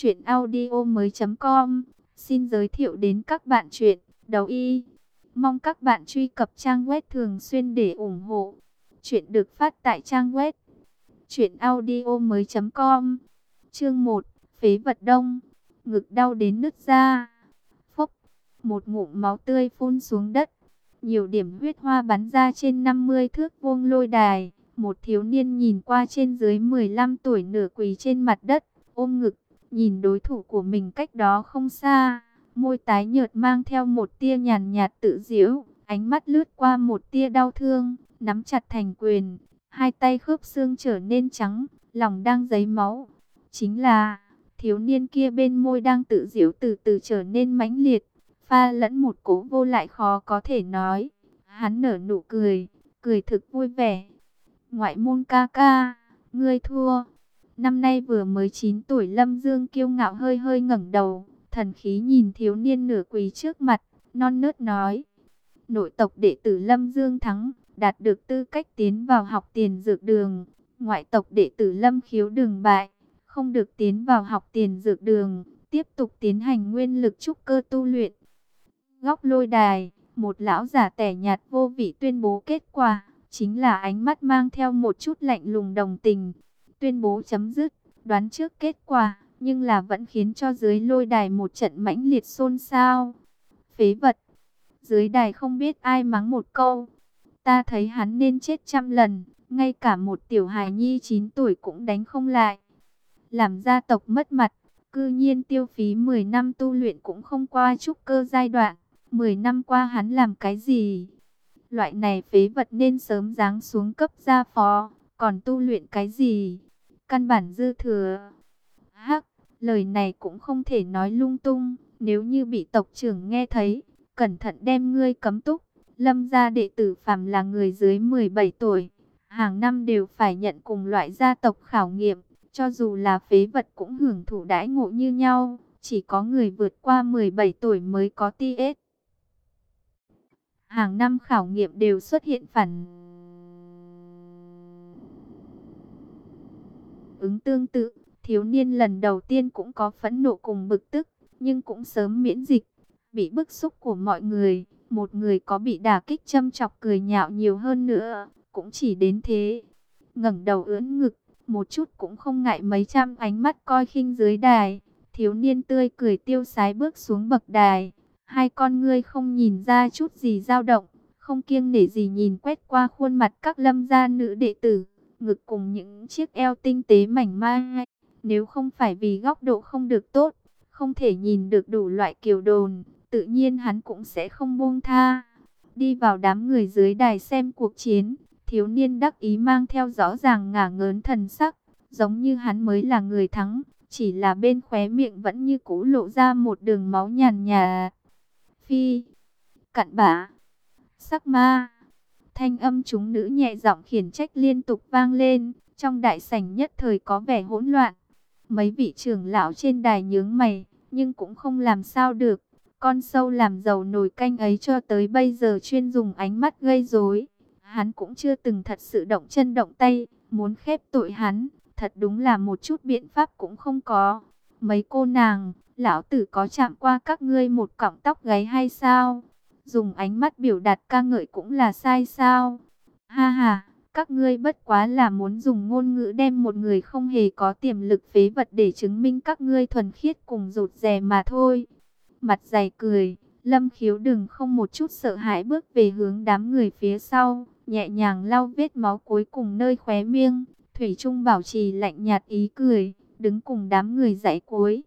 Chuyện audio mới com. Xin giới thiệu đến các bạn chuyện Đầu y. Mong các bạn truy cập trang web thường xuyên để ủng hộ. Chuyện được phát tại trang web Chuyện audio mới com. Chương 1 Phế vật đông. Ngực đau đến nứt ra. Phốc Một ngụm máu tươi phun xuống đất. Nhiều điểm huyết hoa bắn ra trên 50 thước vuông lôi đài. Một thiếu niên nhìn qua trên dưới 15 tuổi nửa quỳ trên mặt đất, ôm ngực, nhìn đối thủ của mình cách đó không xa. Môi tái nhợt mang theo một tia nhàn nhạt tự diễu, ánh mắt lướt qua một tia đau thương, nắm chặt thành quyền. Hai tay khớp xương trở nên trắng, lòng đang giấy máu. Chính là, thiếu niên kia bên môi đang tự diễu từ từ trở nên mãnh liệt, pha lẫn một cố vô lại khó có thể nói. Hắn nở nụ cười, cười thực vui vẻ ngoại môn ca ca, ngươi thua. Năm nay vừa mới 9 tuổi Lâm Dương kiêu ngạo hơi hơi ngẩng đầu, thần khí nhìn thiếu niên nửa quỳ trước mặt, non nớt nói. Nội tộc đệ tử Lâm Dương thắng, đạt được tư cách tiến vào học tiền dược đường. Ngoại tộc đệ tử Lâm khiếu đường bại, không được tiến vào học tiền dược đường, tiếp tục tiến hành nguyên lực trúc cơ tu luyện. Góc lôi đài, một lão giả tẻ nhạt vô vị tuyên bố kết quả chính là ánh mắt mang theo một chút lạnh lùng đồng tình. Tuyên bố chấm dứt, đoán trước kết quả, nhưng là vẫn khiến cho dưới lôi đài một trận mãnh liệt xôn xao. Phế vật, dưới đài không biết ai mắng một câu. Ta thấy hắn nên chết trăm lần, ngay cả một tiểu hài nhi 9 tuổi cũng đánh không lại. Làm gia tộc mất mặt, cư nhiên tiêu phí 10 năm tu luyện cũng không qua trúc cơ giai đoạn. 10 năm qua hắn làm cái gì? Loại này phế vật nên sớm giáng xuống cấp gia phó, còn tu luyện cái gì? Căn bản dư thừa. Hắc, lời này cũng không thể nói lung tung, nếu như bị tộc trưởng nghe thấy, cẩn thận đem ngươi cấm túc. Lâm gia đệ tử phàm là người dưới 17 tuổi, hàng năm đều phải nhận cùng loại gia tộc khảo nghiệm, cho dù là phế vật cũng hưởng thụ đãi ngộ như nhau, chỉ có người vượt qua 17 tuổi mới có TS hàng năm khảo nghiệm đều xuất hiện phản ứng tương tự. Thiếu niên lần đầu tiên cũng có phẫn nộ cùng bực tức, nhưng cũng sớm miễn dịch. Bị bức xúc của mọi người, một người có bị đả kích châm chọc cười nhạo nhiều hơn nữa, cũng chỉ đến thế. ngẩng đầu ưỡn ngực, một chút cũng không ngại mấy trăm ánh mắt coi khinh dưới đài. Thiếu niên tươi cười tiêu sái bước xuống bậc đài, Hai con ngươi không nhìn ra chút gì dao động, không kiêng nể gì nhìn quét qua khuôn mặt các lâm gia nữ đệ tử, ngực cùng những chiếc eo tinh tế mảnh mai. Nếu không phải vì góc độ không được tốt, không thể nhìn được đủ loại kiều đồn, tự nhiên hắn cũng sẽ không buông tha. Đi vào đám người dưới đài xem cuộc chiến, thiếu niên đắc ý mang theo rõ ràng ngả ngớn thần sắc, giống như hắn mới là người thắng, chỉ là bên khóe miệng vẫn như cũ lộ ra một đường máu nhàn nhạt phi, cặn bã, sắc ma. Thanh âm chúng nữ nhẹ giọng khiển trách liên tục vang lên, trong đại sảnh nhất thời có vẻ hỗn loạn. Mấy vị trưởng lão trên đài nhướng mày, nhưng cũng không làm sao được. Con sâu làm giàu nồi canh ấy cho tới bây giờ chuyên dùng ánh mắt gây rối. Hắn cũng chưa từng thật sự động chân động tay, muốn khép tội hắn, thật đúng là một chút biện pháp cũng không có. Mấy cô nàng, lão tử có chạm qua các ngươi một cọng tóc gáy hay sao? Dùng ánh mắt biểu đạt ca ngợi cũng là sai sao? Ha ha, các ngươi bất quá là muốn dùng ngôn ngữ đem một người không hề có tiềm lực phế vật để chứng minh các ngươi thuần khiết cùng rụt rè mà thôi. Mặt dày cười, lâm khiếu đừng không một chút sợ hãi bước về hướng đám người phía sau, nhẹ nhàng lau vết máu cuối cùng nơi khóe miệng, Thủy Trung bảo trì lạnh nhạt ý cười, đứng cùng đám người dãy cuối.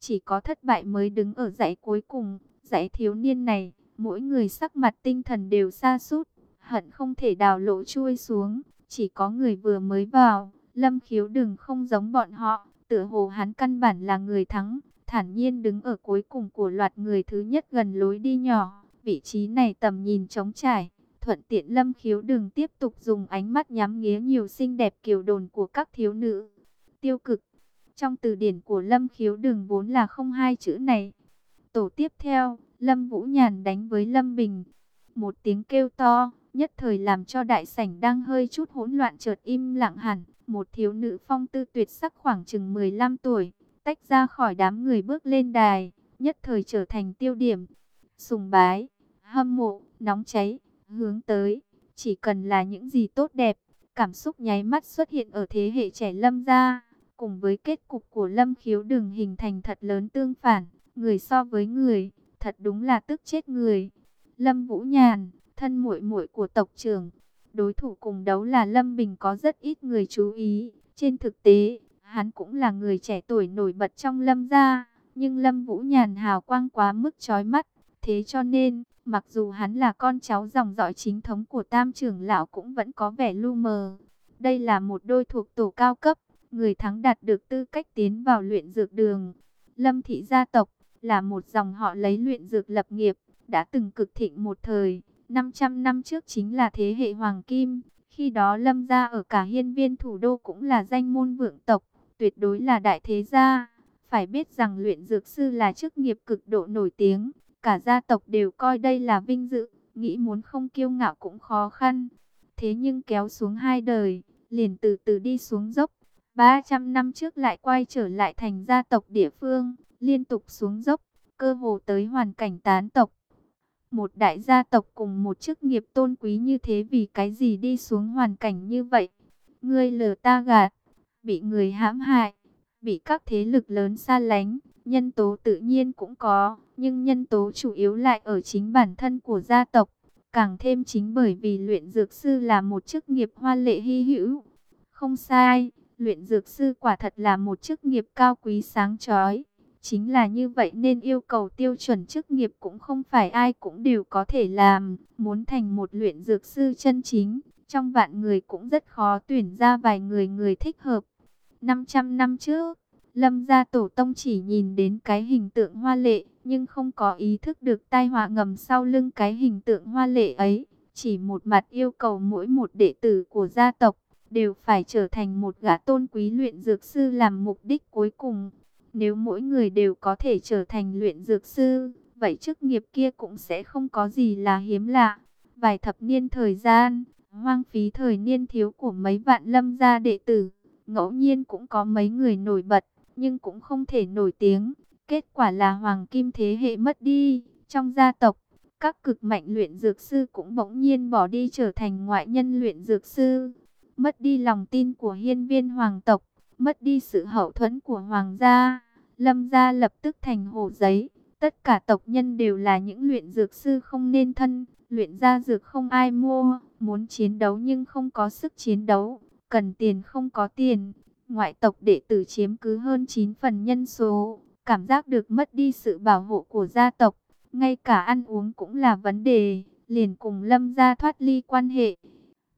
Chỉ có thất bại mới đứng ở dãy cuối cùng, dãy thiếu niên này, mỗi người sắc mặt tinh thần đều xa sút hận không thể đào lỗ chui xuống. Chỉ có người vừa mới vào, lâm khiếu đừng không giống bọn họ, tựa hồ hắn căn bản là người thắng, thản nhiên đứng ở cuối cùng của loạt người thứ nhất gần lối đi nhỏ. Vị trí này tầm nhìn trống trải, thuận tiện lâm khiếu đừng tiếp tục dùng ánh mắt nhắm nghía nhiều xinh đẹp kiều đồn của các thiếu nữ. Tiêu cực trong từ điển của Lâm Khiếu Đường vốn là không hai chữ này. Tổ tiếp theo, Lâm Vũ Nhàn đánh với Lâm Bình. Một tiếng kêu to, nhất thời làm cho đại sảnh đang hơi chút hỗn loạn chợt im lặng hẳn. Một thiếu nữ phong tư tuyệt sắc khoảng chừng 15 tuổi, tách ra khỏi đám người bước lên đài, nhất thời trở thành tiêu điểm. Sùng bái, hâm mộ, nóng cháy, hướng tới, chỉ cần là những gì tốt đẹp, cảm xúc nháy mắt xuất hiện ở thế hệ trẻ lâm gia, cùng với kết cục của lâm khiếu Đường hình thành thật lớn tương phản, người so với người, thật đúng là tức chết người. Lâm Vũ Nhàn, thân muội muội của tộc trưởng, đối thủ cùng đấu là Lâm Bình có rất ít người chú ý, trên thực tế, hắn cũng là người trẻ tuổi nổi bật trong Lâm gia, nhưng Lâm Vũ Nhàn hào quang quá mức chói mắt, thế cho nên Mặc dù hắn là con cháu dòng dõi chính thống của tam trưởng lão cũng vẫn có vẻ lu mờ. Đây là một đôi thuộc tổ cao cấp, người thắng đạt được tư cách tiến vào luyện dược đường. Lâm thị gia tộc là một dòng họ lấy luyện dược lập nghiệp, đã từng cực thịnh một thời. 500 năm trước chính là thế hệ hoàng kim, khi đó lâm gia ở cả hiên viên thủ đô cũng là danh môn vượng tộc, tuyệt đối là đại thế gia. Phải biết rằng luyện dược sư là chức nghiệp cực độ nổi tiếng, Cả gia tộc đều coi đây là vinh dự, nghĩ muốn không kiêu ngạo cũng khó khăn. Thế nhưng kéo xuống hai đời, liền từ từ đi xuống dốc. 300 năm trước lại quay trở lại thành gia tộc địa phương, liên tục xuống dốc, cơ hồ tới hoàn cảnh tán tộc. Một đại gia tộc cùng một chức nghiệp tôn quý như thế vì cái gì đi xuống hoàn cảnh như vậy? Ngươi lừa ta gạt, bị người hãm hại, bị các thế lực lớn xa lánh, nhân tố tự nhiên cũng có nhưng nhân tố chủ yếu lại ở chính bản thân của gia tộc. Càng thêm chính bởi vì luyện dược sư là một chức nghiệp hoa lệ hy hữu. Không sai, luyện dược sư quả thật là một chức nghiệp cao quý sáng chói. Chính là như vậy nên yêu cầu tiêu chuẩn chức nghiệp cũng không phải ai cũng đều có thể làm. Muốn thành một luyện dược sư chân chính, trong vạn người cũng rất khó tuyển ra vài người người thích hợp. 500 năm trước, Lâm gia tổ tông chỉ nhìn đến cái hình tượng hoa lệ, nhưng không có ý thức được tai họa ngầm sau lưng cái hình tượng hoa lệ ấy. Chỉ một mặt yêu cầu mỗi một đệ tử của gia tộc đều phải trở thành một gã tôn quý luyện dược sư làm mục đích cuối cùng. Nếu mỗi người đều có thể trở thành luyện dược sư, vậy chức nghiệp kia cũng sẽ không có gì là hiếm lạ. Vài thập niên thời gian, hoang phí thời niên thiếu của mấy vạn lâm gia đệ tử, ngẫu nhiên cũng có mấy người nổi bật nhưng cũng không thể nổi tiếng. Kết quả là hoàng kim thế hệ mất đi. Trong gia tộc, các cực mạnh luyện dược sư cũng bỗng nhiên bỏ đi trở thành ngoại nhân luyện dược sư. Mất đi lòng tin của hiên viên hoàng tộc, mất đi sự hậu thuẫn của hoàng gia. Lâm gia lập tức thành hồ giấy. Tất cả tộc nhân đều là những luyện dược sư không nên thân, luyện ra dược không ai mua, muốn chiến đấu nhưng không có sức chiến đấu, cần tiền không có tiền, ngoại tộc đệ tử chiếm cứ hơn 9 phần nhân số, cảm giác được mất đi sự bảo hộ của gia tộc, ngay cả ăn uống cũng là vấn đề, liền cùng lâm gia thoát ly quan hệ.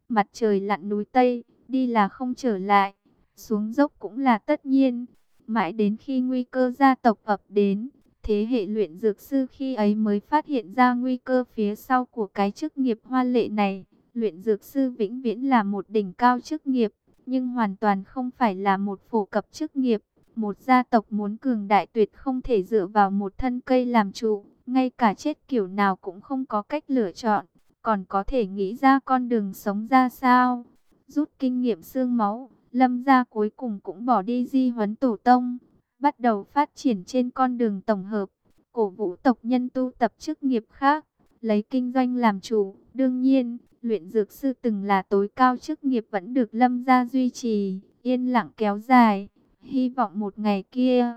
Mặt trời lặn núi Tây, đi là không trở lại, xuống dốc cũng là tất nhiên, mãi đến khi nguy cơ gia tộc ập đến, thế hệ luyện dược sư khi ấy mới phát hiện ra nguy cơ phía sau của cái chức nghiệp hoa lệ này. Luyện dược sư vĩnh viễn là một đỉnh cao chức nghiệp, nhưng hoàn toàn không phải là một phổ cập chức nghiệp. Một gia tộc muốn cường đại tuyệt không thể dựa vào một thân cây làm trụ, ngay cả chết kiểu nào cũng không có cách lựa chọn, còn có thể nghĩ ra con đường sống ra sao. Rút kinh nghiệm xương máu, lâm gia cuối cùng cũng bỏ đi di huấn tổ tông, bắt đầu phát triển trên con đường tổng hợp, cổ vũ tộc nhân tu tập chức nghiệp khác, lấy kinh doanh làm chủ, đương nhiên Luyện dược sư từng là tối cao chức nghiệp vẫn được lâm gia duy trì, yên lặng kéo dài. Hy vọng một ngày kia,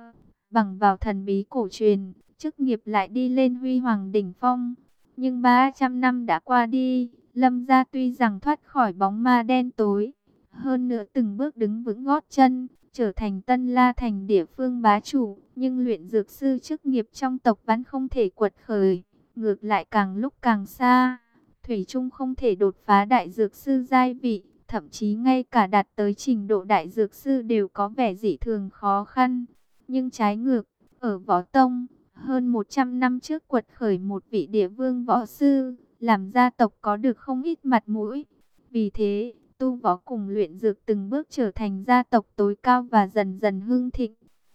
bằng vào thần bí cổ truyền, chức nghiệp lại đi lên huy hoàng đỉnh phong. Nhưng 300 năm đã qua đi, lâm gia tuy rằng thoát khỏi bóng ma đen tối, hơn nữa từng bước đứng vững gót chân, trở thành tân la thành địa phương bá chủ, nhưng luyện dược sư chức nghiệp trong tộc vẫn không thể quật khởi, ngược lại càng lúc càng xa. Thủy Trung không thể đột phá đại dược sư giai vị, thậm chí ngay cả đạt tới trình độ đại dược sư đều có vẻ dị thường khó khăn. Nhưng trái ngược, ở Võ Tông, hơn 100 năm trước quật khởi một vị địa vương võ sư, làm gia tộc có được không ít mặt mũi. Vì thế, tu võ cùng luyện dược từng bước trở thành gia tộc tối cao và dần dần hưng thịnh.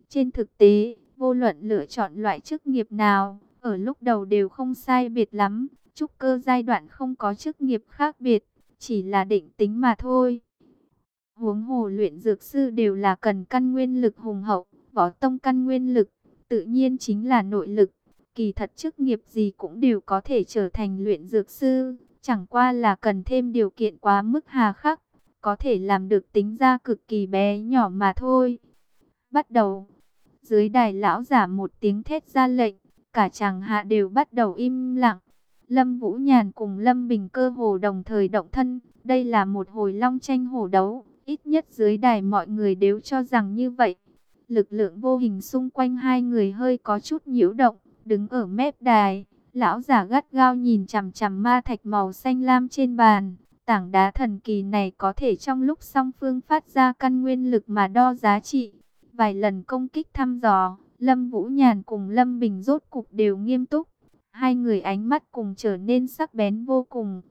Trên thực tế, vô luận lựa chọn loại chức nghiệp nào, ở lúc đầu đều không sai biệt lắm trúc cơ giai đoạn không có chức nghiệp khác biệt, chỉ là định tính mà thôi. Huống hồ luyện dược sư đều là cần căn nguyên lực hùng hậu, võ tông căn nguyên lực, tự nhiên chính là nội lực. Kỳ thật chức nghiệp gì cũng đều có thể trở thành luyện dược sư, chẳng qua là cần thêm điều kiện quá mức hà khắc, có thể làm được tính ra cực kỳ bé nhỏ mà thôi. Bắt đầu, dưới đài lão giả một tiếng thét ra lệnh, cả chàng hạ đều bắt đầu im lặng. Lâm Vũ Nhàn cùng Lâm Bình cơ hồ đồng thời động thân, đây là một hồi long tranh hổ đấu, ít nhất dưới đài mọi người đều cho rằng như vậy. Lực lượng vô hình xung quanh hai người hơi có chút nhiễu động, đứng ở mép đài, lão giả gắt gao nhìn chằm chằm ma thạch màu xanh lam trên bàn. Tảng đá thần kỳ này có thể trong lúc song phương phát ra căn nguyên lực mà đo giá trị. Vài lần công kích thăm dò, Lâm Vũ Nhàn cùng Lâm Bình rốt cục đều nghiêm túc. Hai người ánh mắt cùng trở nên sắc bén vô cùng.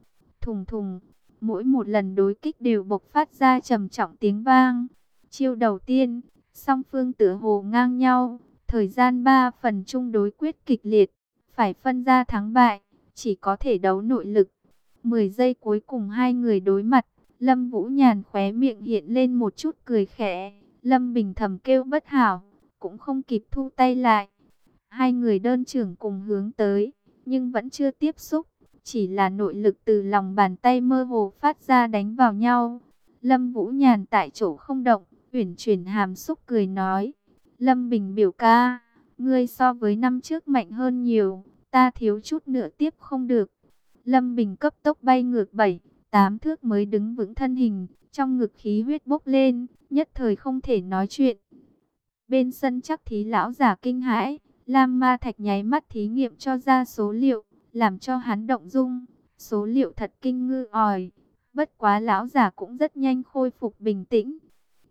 Thùng thùng, mỗi một lần đối kích đều bộc phát ra trầm trọng tiếng vang. Chiêu đầu tiên, song phương tựa hồ ngang nhau, thời gian 3 phần chung đối quyết kịch liệt, phải phân ra thắng bại, chỉ có thể đấu nội lực. 10 giây cuối cùng hai người đối mặt, Lâm Vũ Nhàn khóe miệng hiện lên một chút cười khẽ, Lâm Bình thầm kêu bất hảo, cũng không kịp thu tay lại. Hai người đơn trưởng cùng hướng tới, nhưng vẫn chưa tiếp xúc, chỉ là nội lực từ lòng bàn tay mơ hồ phát ra đánh vào nhau. Lâm Vũ Nhàn tại chỗ không động, uyển chuyển hàm xúc cười nói, Lâm Bình biểu ca, ngươi so với năm trước mạnh hơn nhiều, ta thiếu chút nữa tiếp không được. Lâm Bình cấp tốc bay ngược bảy, tám thước mới đứng vững thân hình, trong ngực khí huyết bốc lên, nhất thời không thể nói chuyện. Bên sân chắc thí lão giả kinh hãi, Lam Ma Thạch nháy mắt thí nghiệm cho ra số liệu, làm cho hắn động dung. Số liệu thật kinh ngư ỏi. Bất quá lão giả cũng rất nhanh khôi phục bình tĩnh.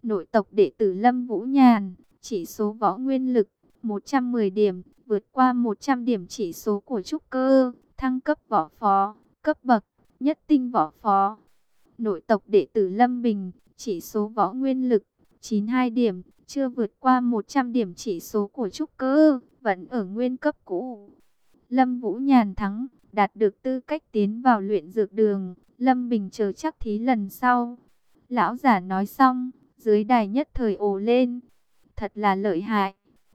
Nội tộc đệ tử Lâm Vũ Nhàn, chỉ số võ nguyên lực 110 điểm, vượt qua 100 điểm chỉ số của trúc cơ, thăng cấp võ phó, cấp bậc, nhất tinh võ phó. Nội tộc đệ tử Lâm Bình, chỉ số võ nguyên lực 92 điểm, chưa vượt qua 100 điểm chỉ số của trúc cơ, vẫn ở nguyên cấp cũ. Lâm Vũ Nhàn thắng, đạt được tư cách tiến vào luyện dược đường, Lâm Bình chờ chắc thí lần sau. Lão giả nói xong, dưới đài nhất thời ồ lên. Thật là lợi hại,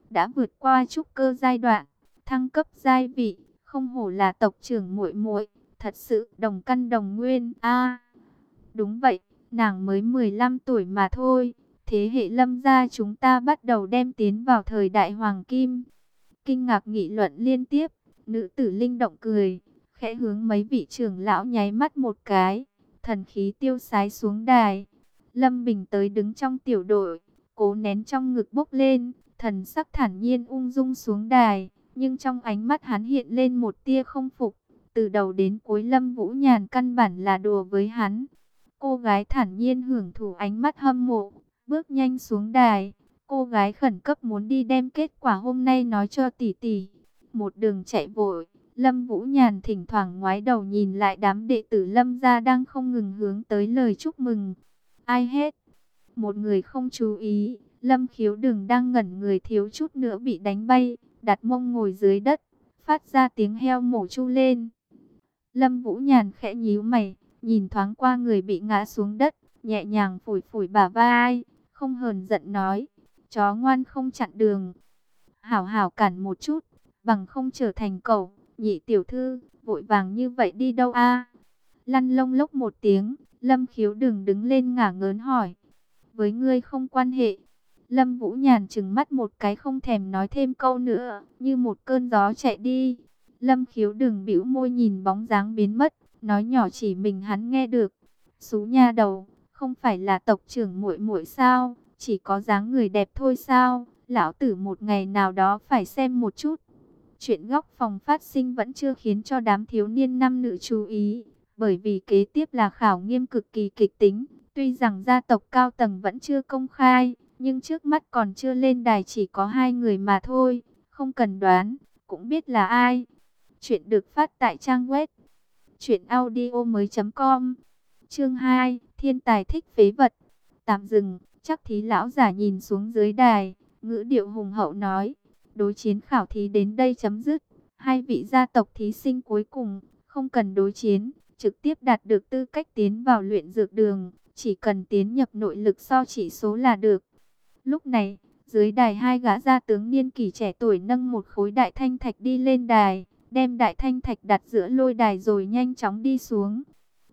đã vượt qua trúc cơ giai đoạn, thăng cấp giai vị, không hổ là tộc trưởng muội muội, thật sự đồng căn đồng nguyên. A. đúng vậy, nàng mới 15 tuổi mà thôi. Thế hệ lâm gia chúng ta bắt đầu đem tiến vào thời đại hoàng kim. Kinh ngạc nghị luận liên tiếp, nữ tử linh động cười, khẽ hướng mấy vị trưởng lão nháy mắt một cái, thần khí tiêu sái xuống đài. Lâm Bình tới đứng trong tiểu đội, cố nén trong ngực bốc lên, thần sắc thản nhiên ung dung xuống đài, nhưng trong ánh mắt hắn hiện lên một tia không phục. Từ đầu đến cuối Lâm Vũ Nhàn căn bản là đùa với hắn. Cô gái thản nhiên hưởng thụ ánh mắt hâm mộ, bước nhanh xuống đài. Cô gái khẩn cấp muốn đi đem kết quả hôm nay nói cho tỷ tỷ. Một đường chạy vội, Lâm Vũ Nhàn thỉnh thoảng ngoái đầu nhìn lại đám đệ tử Lâm gia đang không ngừng hướng tới lời chúc mừng. Ai hết? Một người không chú ý, Lâm khiếu đừng đang ngẩn người thiếu chút nữa bị đánh bay, đặt mông ngồi dưới đất, phát ra tiếng heo mổ chu lên. Lâm Vũ Nhàn khẽ nhíu mày, nhìn thoáng qua người bị ngã xuống đất, nhẹ nhàng phủi phủi bả vai, không hờn giận nói, chó ngoan không chặn đường. Hảo hảo cản một chút, bằng không trở thành cậu, nhị tiểu thư, vội vàng như vậy đi đâu a? Lăn lông lốc một tiếng, Lâm khiếu đừng đứng lên ngả ngớn hỏi. Với ngươi không quan hệ. Lâm Vũ Nhàn trừng mắt một cái không thèm nói thêm câu nữa, như một cơn gió chạy đi. Lâm khiếu đừng bĩu môi nhìn bóng dáng biến mất, nói nhỏ chỉ mình hắn nghe được. Xú nha đầu, không phải là tộc trưởng muội muội sao, chỉ có dáng người đẹp thôi sao, lão tử một ngày nào đó phải xem một chút. Chuyện góc phòng phát sinh vẫn chưa khiến cho đám thiếu niên nam nữ chú ý, bởi vì kế tiếp là khảo nghiêm cực kỳ kịch tính. Tuy rằng gia tộc cao tầng vẫn chưa công khai, nhưng trước mắt còn chưa lên đài chỉ có hai người mà thôi, không cần đoán, cũng biết là ai. Chuyện được phát tại trang web truyệnaudiomoi.com. Chương 2, Thiên tài thích phế vật. Tạm dừng, chắc thí lão giả nhìn xuống dưới đài, ngữ điệu hùng hậu nói: Đối chiến khảo thí đến đây chấm dứt. Hai vị gia tộc thí sinh cuối cùng, không cần đối chiến, trực tiếp đạt được tư cách tiến vào luyện dược đường. Chỉ cần tiến nhập nội lực so chỉ số là được. Lúc này, Dưới đài hai gã gia tướng niên kỷ trẻ tuổi nâng một khối đại thanh thạch đi lên đài, đem đại thanh thạch đặt giữa lôi đài rồi nhanh chóng đi xuống.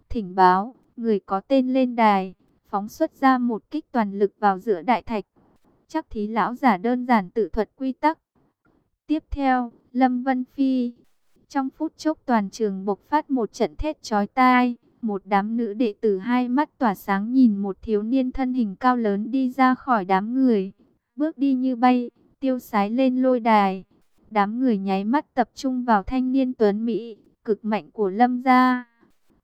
Thỉnh báo, người có tên lên đài, phóng xuất ra một kích toàn lực vào giữa đại thạch. Chắc thí lão giả đơn giản tự thuật quy tắc. Tiếp theo, Lâm Vân Phi. Trong phút chốc toàn trường bộc phát một trận thét chói tai. Một đám nữ đệ tử hai mắt tỏa sáng nhìn một thiếu niên thân hình cao lớn đi ra khỏi đám người. Bước đi như bay, tiêu sái lên lôi đài. Đám người nháy mắt tập trung vào thanh niên tuấn Mỹ, cực mạnh của Lâm gia.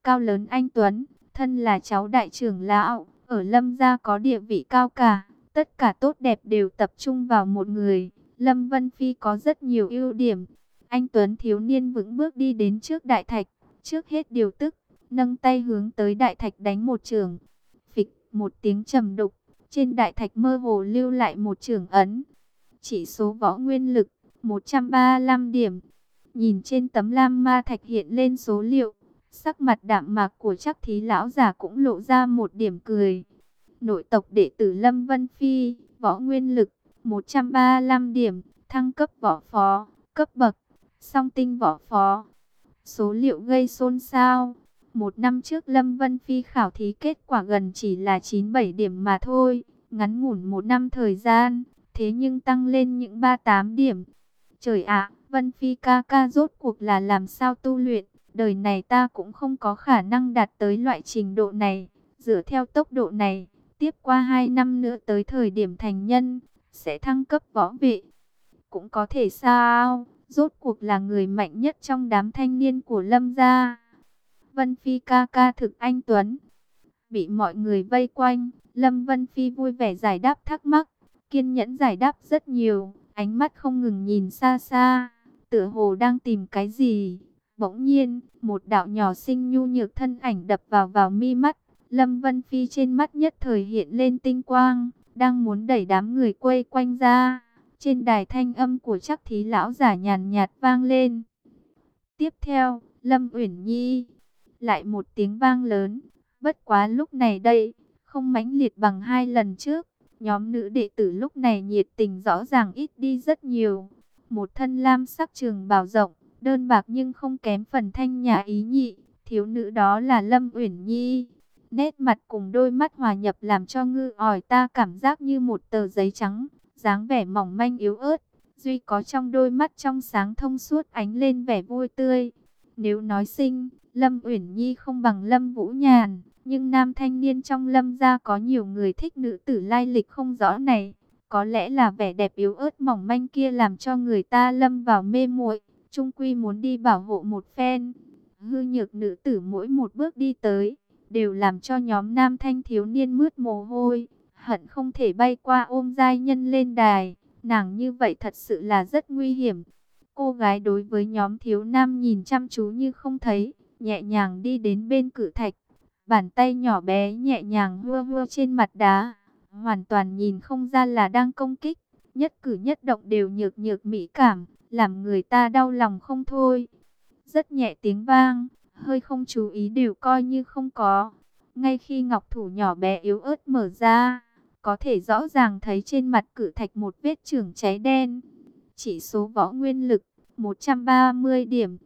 Cao lớn anh Tuấn, thân là cháu đại trưởng lão, ở Lâm gia có địa vị cao cả. Tất cả tốt đẹp đều tập trung vào một người. Lâm Vân Phi có rất nhiều ưu điểm. Anh Tuấn thiếu niên vững bước đi đến trước đại thạch. Trước hết điều tức, nâng tay hướng tới đại thạch đánh một trường. Phịch một tiếng trầm đục. Trên đại thạch mơ hồ lưu lại một trường ấn. Chỉ số võ nguyên lực 135 điểm. Nhìn trên tấm lam ma thạch hiện lên số liệu. Sắc mặt đạm mạc của chắc thí lão già cũng lộ ra một điểm cười. Nội tộc đệ tử Lâm Vân Phi, võ nguyên lực, 135 điểm, thăng cấp võ phó, cấp bậc, song tinh võ phó. Số liệu gây xôn xao. Một năm trước Lâm Vân Phi khảo thí kết quả gần chỉ là 97 điểm mà thôi. Ngắn ngủn một năm thời gian, thế nhưng tăng lên những 38 điểm. Trời ạ, Vân Phi ca ca rốt cuộc là làm sao tu luyện. Đời này ta cũng không có khả năng đạt tới loại trình độ này. Dựa theo tốc độ này, tiếp qua 2 năm nữa tới thời điểm thành nhân, sẽ thăng cấp võ vị. Cũng có thể sao, rốt cuộc là người mạnh nhất trong đám thanh niên của Lâm gia. Vân Phi ca ca thực anh Tuấn. Bị mọi người vây quanh, Lâm Vân Phi vui vẻ giải đáp thắc mắc, kiên nhẫn giải đáp rất nhiều, ánh mắt không ngừng nhìn xa xa, tựa hồ đang tìm cái gì. Bỗng nhiên, một đạo nhỏ xinh nhu nhược thân ảnh đập vào vào mi mắt, Lâm Vân Phi trên mắt nhất thời hiện lên tinh quang, đang muốn đẩy đám người quay quanh ra. Trên đài thanh âm của chắc thí lão giả nhàn nhạt vang lên. Tiếp theo, Lâm Uyển Nhi, lại một tiếng vang lớn. Bất quá lúc này đây, không mãnh liệt bằng hai lần trước. Nhóm nữ đệ tử lúc này nhiệt tình rõ ràng ít đi rất nhiều. Một thân lam sắc trường bào rộng, đơn bạc nhưng không kém phần thanh nhã ý nhị. Thiếu nữ đó là Lâm Uyển Nhi. Nét mặt cùng đôi mắt hòa nhập làm cho ngư ỏi ta cảm giác như một tờ giấy trắng, dáng vẻ mỏng manh yếu ớt. Duy có trong đôi mắt trong sáng thông suốt ánh lên vẻ vui tươi. Nếu nói sinh, Lâm Uyển Nhi không bằng Lâm Vũ Nhàn, nhưng nam thanh niên trong Lâm gia có nhiều người thích nữ tử lai lịch không rõ này. Có lẽ là vẻ đẹp yếu ớt mỏng manh kia làm cho người ta lâm vào mê muội, trung quy muốn đi bảo hộ một phen. Hư nhược nữ tử mỗi một bước đi tới, đều làm cho nhóm nam thanh thiếu niên mướt mồ hôi, hận không thể bay qua ôm giai nhân lên đài. Nàng như vậy thật sự là rất nguy hiểm. Cô gái đối với nhóm thiếu nam nhìn chăm chú như không thấy, nhẹ nhàng đi đến bên cử thạch. Bàn tay nhỏ bé nhẹ nhàng hua hua trên mặt đá, hoàn toàn nhìn không ra là đang công kích. Nhất cử nhất động đều nhược nhược mỹ cảm, làm người ta đau lòng không thôi. Rất nhẹ tiếng vang, hơi không chú ý đều coi như không có. Ngay khi ngọc thủ nhỏ bé yếu ớt mở ra, có thể rõ ràng thấy trên mặt cử thạch một vết trưởng cháy đen. Chỉ số võ nguyên lực 130 điểm.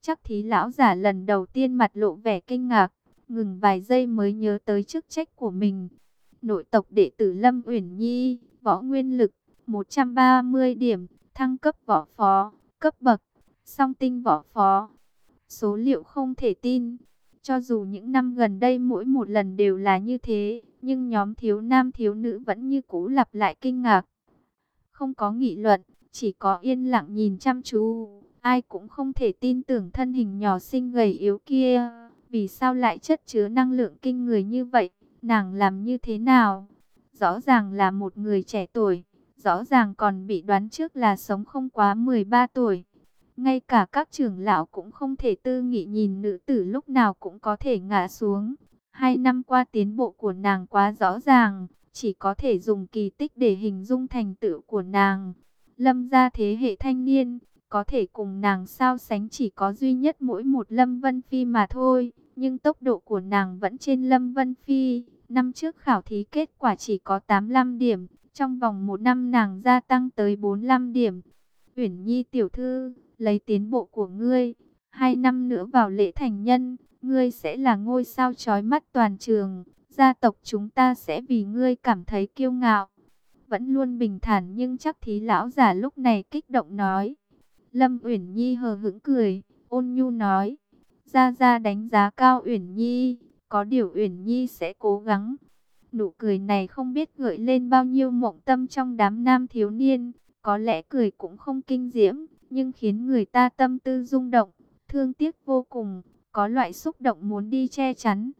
Chắc thí lão giả lần đầu tiên mặt lộ vẻ kinh ngạc, ngừng vài giây mới nhớ tới chức trách của mình. Nội tộc đệ tử Lâm Uyển Nhi, võ nguyên lực 130 điểm, thăng cấp võ phó, cấp bậc, song tinh võ phó. Số liệu không thể tin. Cho dù những năm gần đây mỗi một lần đều là như thế, nhưng nhóm thiếu nam thiếu nữ vẫn như cũ lặp lại kinh ngạc. Không có nghị luận, chỉ có yên lặng nhìn chăm chú. Ai cũng không thể tin tưởng thân hình nhỏ xinh gầy yếu kia. Vì sao lại chất chứa năng lượng kinh người như vậy? Nàng làm như thế nào? Rõ ràng là một người trẻ tuổi. Rõ ràng còn bị đoán trước là sống không quá 13 tuổi. Ngay cả các trưởng lão cũng không thể tư nghị nhìn nữ tử lúc nào cũng có thể ngã xuống. Hai năm qua tiến bộ của nàng quá rõ ràng, chỉ có thể dùng kỳ tích để hình dung thành tựu của nàng. Lâm gia thế hệ thanh niên, có thể cùng nàng sao sánh chỉ có duy nhất mỗi một Lâm Vân Phi mà thôi. Nhưng tốc độ của nàng vẫn trên Lâm Vân Phi. Năm trước khảo thí kết quả chỉ có 85 điểm, Trong vòng một năm nàng gia tăng tới 45 điểm. Uyển Nhi tiểu thư, lấy tiến bộ của ngươi, hai năm nữa vào lễ thành nhân, ngươi sẽ là ngôi sao chói mắt toàn trường, gia tộc chúng ta sẽ vì ngươi cảm thấy kiêu ngạo. Vẫn luôn bình thản nhưng chắc thí lão giả lúc này kích động nói. Lâm Uyển Nhi hờ hững cười, ôn nhu nói, gia gia đánh giá cao Uyển Nhi, có điều Uyển Nhi sẽ cố gắng. Nụ cười này không biết gợi lên bao nhiêu mộng tâm trong đám nam thiếu niên, có lẽ cười cũng không kinh diễm, nhưng khiến người ta tâm tư rung động, thương tiếc vô cùng, có loại xúc động muốn đi che chắn.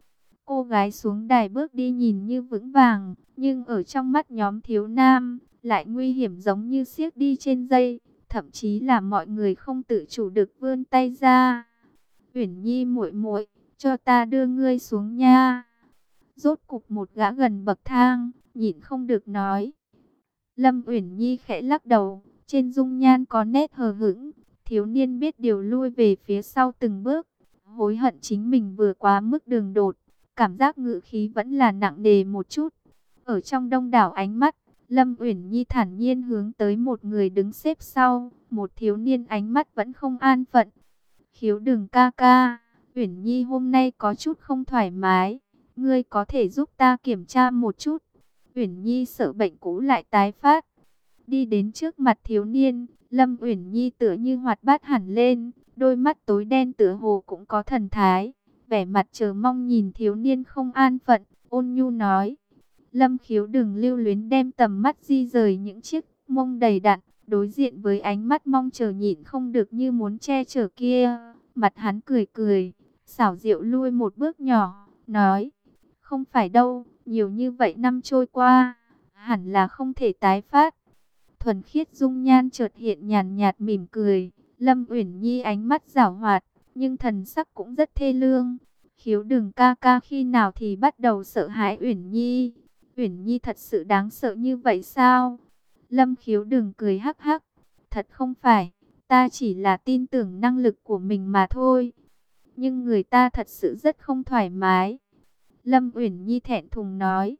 Cô gái xuống đài bước đi nhìn như vững vàng, nhưng ở trong mắt nhóm thiếu nam, lại nguy hiểm giống như siếc đi trên dây, thậm chí là mọi người không tự chủ được vươn tay ra. Uyển Nhi muội muội, cho ta đưa ngươi xuống nha. Rốt cục một gã gần bậc thang, nhịn không được nói. Lâm Uyển Nhi khẽ lắc đầu, trên dung nhan có nét hờ hững, thiếu niên biết điều lui về phía sau từng bước, hối hận chính mình vừa quá mức đường đột, cảm giác ngự khí vẫn là nặng nề một chút. Ở trong đông đảo ánh mắt, Lâm Uyển Nhi thản nhiên hướng tới một người đứng xếp sau, một thiếu niên ánh mắt vẫn không an phận. Khiếu đừng ca ca, Uyển Nhi hôm nay có chút không thoải mái, ngươi có thể giúp ta kiểm tra một chút. Uyển Nhi sợ bệnh cũ lại tái phát. Đi đến trước mặt thiếu niên, Lâm Uyển Nhi tựa như hoạt bát hẳn lên, đôi mắt tối đen tựa hồ cũng có thần thái, vẻ mặt chờ mong nhìn thiếu niên không an phận, ôn nhu nói: "Lâm Khiếu đừng lưu luyến đem tầm mắt di rời những chiếc mông đầy đặn, đối diện với ánh mắt mong chờ nhịn không được như muốn che chở kia." Mặt hắn cười cười, xảo diệu lui một bước nhỏ, nói: "Không phải đâu, nhiều như vậy năm trôi qua, hẳn là không thể tái phát." Thuần khiết dung nhan chợt hiện nhàn nhạt mỉm cười, Lâm Uyển Nhi ánh mắt giảo hoạt, nhưng thần sắc cũng rất thê lương. Khiếu đừng ca ca khi nào thì bắt đầu sợ hãi Uyển Nhi. Uyển Nhi thật sự đáng sợ như vậy sao? Lâm khiếu đừng cười hắc hắc. Thật không phải, ta chỉ là tin tưởng năng lực của mình mà thôi. Nhưng người ta thật sự rất không thoải mái. Lâm Uyển Nhi thẹn thùng nói.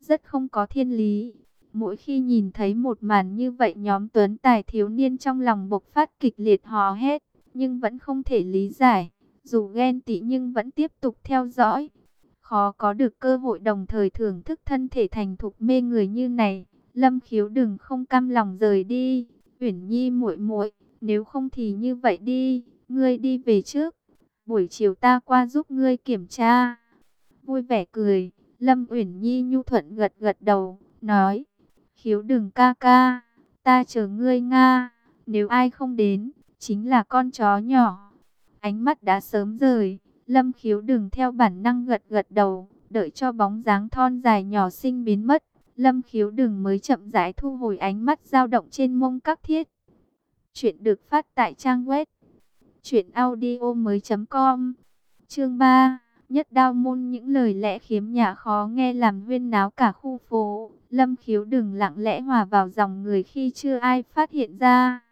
Rất không có thiên lý. Mỗi khi nhìn thấy một màn như vậy nhóm tuấn tài thiếu niên trong lòng bộc phát kịch liệt hò hét, nhưng vẫn không thể lý giải, dù ghen tị nhưng vẫn tiếp tục theo dõi. Khó có được cơ hội đồng thời thưởng thức thân thể thành thục mê người như này, Lâm Khiếu đừng không cam lòng rời đi. Uyển Nhi muội muội, nếu không thì như vậy đi, ngươi đi về trước, buổi chiều ta qua giúp ngươi kiểm tra. Vui vẻ cười, Lâm Uyển Nhi nhu thuận gật gật đầu, nói: Khiếu đừng ca ca, ta chờ ngươi Nga, nếu ai không đến, chính là con chó nhỏ. Ánh mắt đã sớm rời, lâm khiếu đừng theo bản năng gật gật đầu, đợi cho bóng dáng thon dài nhỏ xinh biến mất. Lâm khiếu đừng mới chậm rãi thu hồi ánh mắt dao động trên mông các thiết. Chuyện được phát tại trang web chuyện audio mới.com Chương 3 Nhất đao môn những lời lẽ khiếm nhã khó nghe làm huyên náo cả khu phố. Lâm khiếu đừng lặng lẽ hòa vào dòng người khi chưa ai phát hiện ra.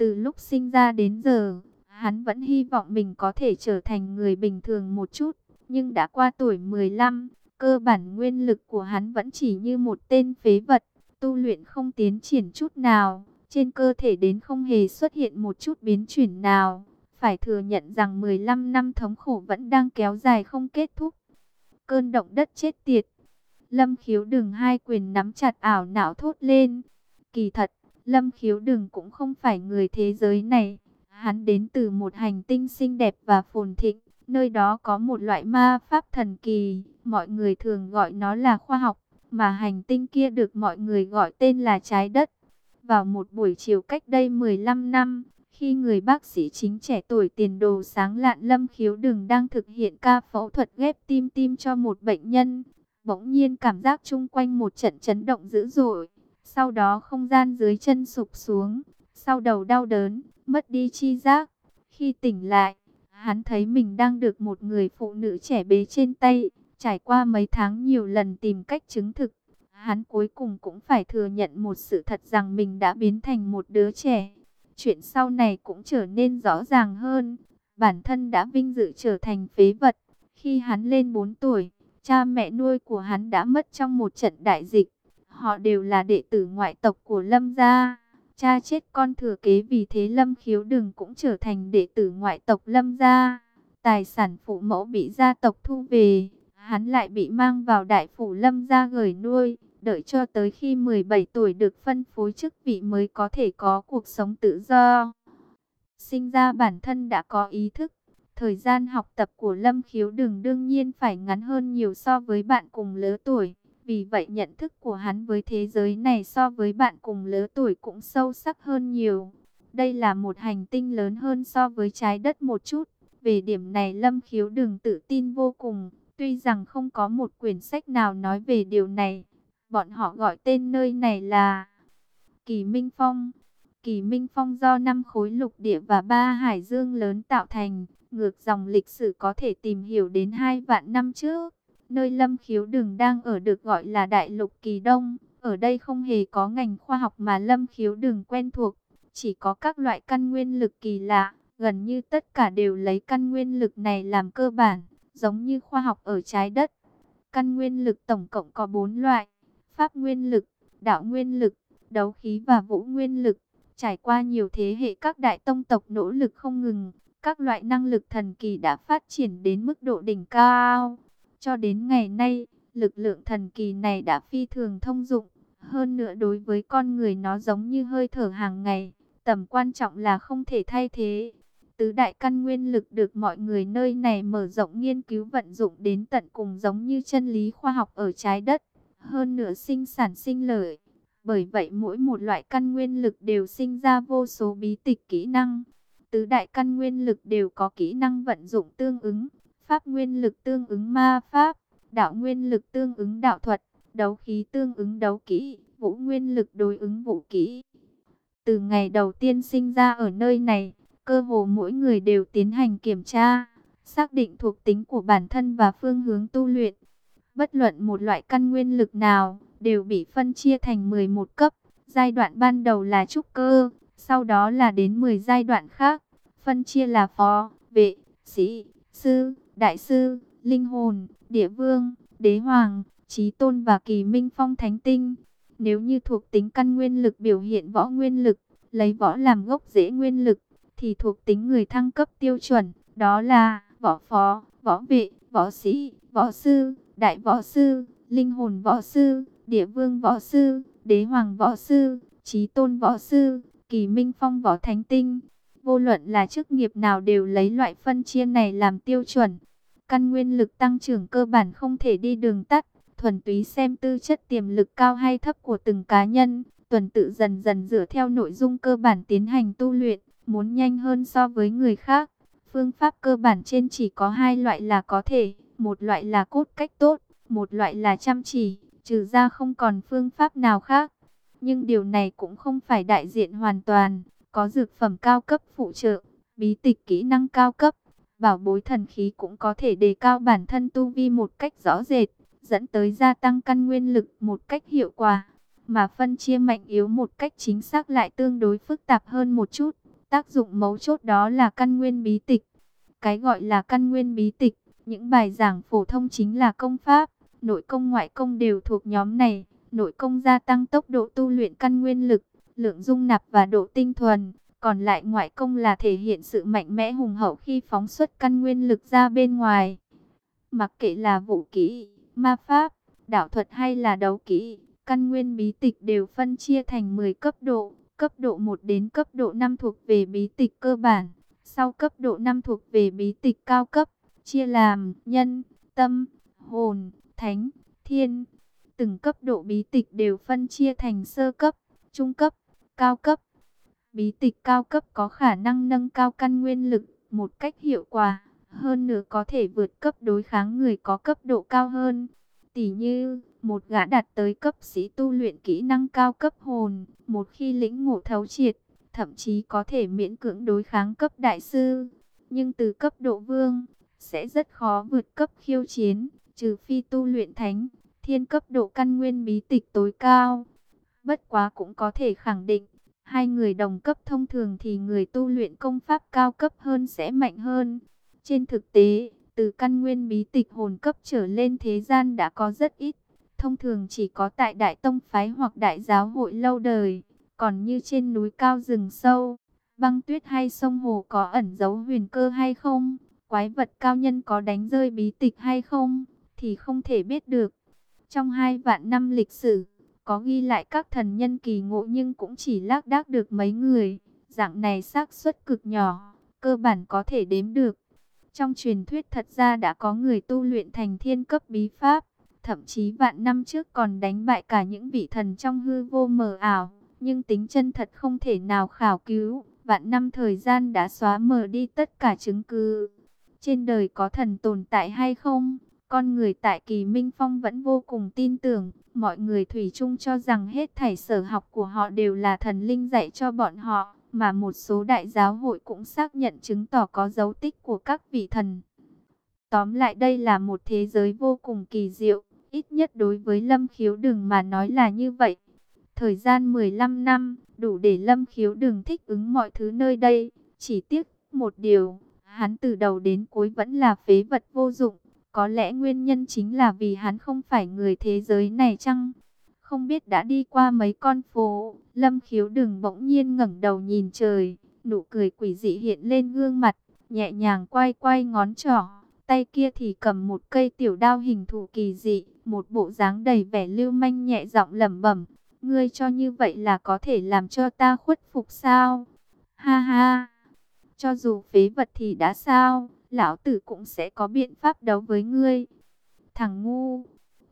Từ lúc sinh ra đến giờ, hắn vẫn hy vọng mình có thể trở thành người bình thường một chút. Nhưng đã qua tuổi 15, cơ bản nguyên lực của hắn vẫn chỉ như một tên phế vật, tu luyện không tiến triển chút nào. Trên cơ thể đến không hề xuất hiện một chút biến chuyển nào. Phải thừa nhận rằng 15 năm thống khổ vẫn đang kéo dài không kết thúc. Cơn động đất chết tiệt. Lâm khiếu đừng hai quyền nắm chặt ảo não thốt lên. Kỳ thật, Lâm khiếu đừng cũng không phải người thế giới này. Hắn đến từ một hành tinh xinh đẹp và phồn thịnh. Nơi đó có một loại ma pháp thần kỳ. Mọi người thường gọi nó là khoa học. Mà hành tinh kia được mọi người gọi tên là trái đất. Vào một buổi chiều cách đây 15 năm, khi người bác sĩ chính trẻ tuổi tiền đồ sáng lạn lâm khiếu đừng đang thực hiện ca phẫu thuật ghép tim tim cho một bệnh nhân, bỗng nhiên cảm giác chung quanh một trận chấn động dữ dội. Sau đó không gian dưới chân sụp xuống, sau đầu đau đớn, mất đi chi giác. Khi tỉnh lại, hắn thấy mình đang được một người phụ nữ trẻ bế trên tay, trải qua mấy tháng nhiều lần tìm cách chứng thực. Hắn cuối cùng cũng phải thừa nhận một sự thật rằng mình đã biến thành một đứa trẻ. Chuyện sau này cũng trở nên rõ ràng hơn. Bản thân đã vinh dự trở thành phế vật. Khi hắn lên 4 tuổi, cha mẹ nuôi của hắn đã mất trong một trận đại dịch. Họ đều là đệ tử ngoại tộc của Lâm gia. Cha chết con thừa kế vì thế Lâm khiếu đừng cũng trở thành đệ tử ngoại tộc Lâm gia. Tài sản phụ mẫu bị gia tộc thu về, hắn lại bị mang vào đại phủ Lâm gia gửi nuôi. Đợi cho tới khi 17 tuổi được phân phối chức vị mới có thể có cuộc sống tự do. Sinh ra bản thân đã có ý thức. Thời gian học tập của Lâm Khiếu Đừng đương nhiên phải ngắn hơn nhiều so với bạn cùng lứa tuổi. Vì vậy nhận thức của hắn với thế giới này so với bạn cùng lứa tuổi cũng sâu sắc hơn nhiều. Đây là một hành tinh lớn hơn so với trái đất một chút. Về điểm này Lâm Khiếu đừng tự tin vô cùng. Tuy rằng không có một quyển sách nào nói về điều này. Bọn họ gọi tên nơi này là Kỳ Minh Phong. Kỳ Minh Phong do năm khối lục địa và ba hải dương lớn tạo thành. Ngược dòng lịch sử có thể tìm hiểu đến hai vạn năm trước. Nơi Lâm Khiếu đường đang ở được gọi là Đại Lục Kỳ Đông. Ở đây không hề có ngành khoa học mà Lâm Khiếu đường quen thuộc. Chỉ có các loại căn nguyên lực kỳ lạ. Gần như tất cả đều lấy căn nguyên lực này làm cơ bản. Giống như khoa học ở trái đất. Căn nguyên lực tổng cộng có 4 loại. Pháp nguyên lực, đạo nguyên lực, đấu khí và vũ nguyên lực. Trải qua nhiều thế hệ các đại tông tộc nỗ lực không ngừng. Các loại năng lực thần kỳ đã phát triển đến mức độ đỉnh cao. Cho đến ngày nay, lực lượng thần kỳ này đã phi thường thông dụng. Hơn nữa đối với con người nó giống như hơi thở hàng ngày. Tầm quan trọng là không thể thay thế. Tứ đại căn nguyên lực được mọi người nơi này mở rộng nghiên cứu vận dụng đến tận cùng giống như chân lý khoa học ở trái đất. Hơn nữa sinh sản sinh lợi. Bởi vậy mỗi một loại căn nguyên lực đều sinh ra vô số bí tịch kỹ năng. Tứ đại căn nguyên lực đều có kỹ năng vận dụng tương ứng. Pháp nguyên lực tương ứng ma pháp, đạo nguyên lực tương ứng đạo thuật, đấu khí tương ứng đấu kỹ, vũ nguyên lực đối ứng vũ kỹ. Từ ngày đầu tiên sinh ra ở nơi này, cơ hồ mỗi người đều tiến hành kiểm tra, xác định thuộc tính của bản thân và phương hướng tu luyện. Bất luận một loại căn nguyên lực nào, đều bị phân chia thành 11 cấp. Giai đoạn ban đầu là trúc cơ, sau đó là đến 10 giai đoạn khác. Phân chia là phó, vệ, sĩ, sư, đại sư, linh hồn, địa vương, đế hoàng, trí tôn và kỳ minh phong thánh tinh. Nếu như thuộc tính căn nguyên lực biểu hiện võ nguyên lực, lấy võ làm gốc rễ nguyên lực, thì thuộc tính người thăng cấp tiêu chuẩn, đó là võ phó, võ vệ, võ sĩ, võ sư, đại võ sư, linh hồn võ sư, địa vương võ sư, đế hoàng võ sư, trí tôn võ sư, kỳ minh phong võ thánh tinh. Vô luận là chức nghiệp nào đều lấy loại phân chia này làm tiêu chuẩn. Căn nguyên lực tăng trưởng cơ bản không thể đi đường tắt, thuần túy xem tư chất tiềm lực cao hay thấp của từng cá nhân, tuần tự dần dần dựa theo nội dung cơ bản tiến hành tu luyện, muốn nhanh hơn so với người khác. Phương pháp cơ bản trên chỉ có hai loại là có thể, một loại là cốt cách tốt, một loại là chăm chỉ, trừ ra không còn phương pháp nào khác. Nhưng điều này cũng không phải đại diện hoàn toàn, có dược phẩm cao cấp phụ trợ, bí tịch kỹ năng cao cấp, bảo bối thần khí cũng có thể đề cao bản thân tu vi một cách rõ rệt, dẫn tới gia tăng căn nguyên lực một cách hiệu quả. Mà phân chia mạnh yếu một cách chính xác lại tương đối phức tạp hơn một chút. Tác dụng mấu chốt đó là căn nguyên bí tịch. Cái gọi là căn nguyên bí tịch, những bài giảng phổ thông chính là công pháp, nội công ngoại công đều thuộc nhóm này. Nội công gia tăng tốc độ tu luyện căn nguyên lực, lượng dung nạp và độ tinh thuần. Còn lại ngoại công là thể hiện sự mạnh mẽ hùng hậu khi phóng xuất căn nguyên lực ra bên ngoài. Mặc kệ là vũ kỹ, ma pháp, đạo thuật hay là đấu kỹ, căn nguyên bí tịch đều phân chia thành 10 cấp độ. Cấp độ 1 đến cấp độ 5 thuộc về bí tịch cơ bản. Sau cấp độ 5 thuộc về bí tịch cao cấp, chia làm nhân, tâm, hồn, thánh, thiên. Từng cấp độ bí tịch đều phân chia thành sơ cấp, trung cấp, cao cấp. Bí tịch cao cấp có khả năng nâng cao căn nguyên lực một cách hiệu quả, hơn nữa có thể vượt cấp đối kháng người có cấp độ cao hơn. Tỷ như, một gã đạt tới cấp sĩ tu luyện kỹ năng cao cấp hồn, một khi lĩnh ngộ thấu triệt, thậm chí có thể miễn cưỡng đối kháng cấp đại sư. Nhưng từ cấp độ vương, sẽ rất khó vượt cấp khiêu chiến, trừ phi tu luyện thánh, thiên cấp độ căn nguyên bí tịch tối cao. Bất quá cũng có thể khẳng định, hai người đồng cấp thông thường thì người tu luyện công pháp cao cấp hơn sẽ mạnh hơn. Trên thực tế, từ căn nguyên bí tịch hồn cấp trở lên thế gian đã có rất ít. thông thường chỉ có tại Đại Tông Phái hoặc Đại Giáo hội lâu đời, còn như trên núi cao rừng sâu, băng tuyết hay sông hồ có ẩn dấu huyền cơ hay không, quái vật cao nhân có đánh rơi bí tịch hay không, thì không thể biết được. Trong hai vạn năm lịch sử, có ghi lại các thần nhân kỳ ngộ nhưng cũng chỉ lác đác được mấy người, dạng này xác suất cực nhỏ, cơ bản có thể đếm được. Trong truyền thuyết thật ra đã có người tu luyện thành thiên cấp bí pháp, thậm chí vạn năm trước còn đánh bại cả những vị thần trong hư vô mờ ảo, nhưng tính chân thật không thể nào khảo cứu, vạn năm thời gian đã xóa mờ đi tất cả chứng cứ. Trên đời có thần tồn tại hay không? Con người tại Kỳ Minh Phong vẫn vô cùng tin tưởng, mọi người thủy chung cho rằng hết thảy sở học của họ đều là thần linh dạy cho bọn họ, mà một số đại giáo hội cũng xác nhận chứng tỏ có dấu tích của các vị thần. Tóm lại đây là một thế giới vô cùng kỳ diệu, ít nhất đối với Lâm Khiếu Đừng mà nói là như vậy. Thời gian 15 năm, đủ để Lâm Khiếu Đừng thích ứng mọi thứ nơi đây, chỉ tiếc một điều, hắn từ đầu đến cuối vẫn là phế vật vô dụng. Có lẽ nguyên nhân chính là vì hắn không phải người thế giới này chăng? Không biết đã đi qua mấy con phố, Lâm khiếu đừng bỗng nhiên ngẩng đầu nhìn trời, nụ cười quỷ dị hiện lên gương mặt, nhẹ nhàng quay quay ngón trỏ, tay kia thì cầm một cây tiểu đao hình thù kỳ dị, một bộ dáng đầy vẻ lưu manh nhẹ giọng lẩm bẩm, ngươi cho như vậy là có thể làm cho ta khuất phục sao? Ha ha, cho dù phế vật thì đã sao? Lão tử cũng sẽ có biện pháp đấu với ngươi. Thằng ngu,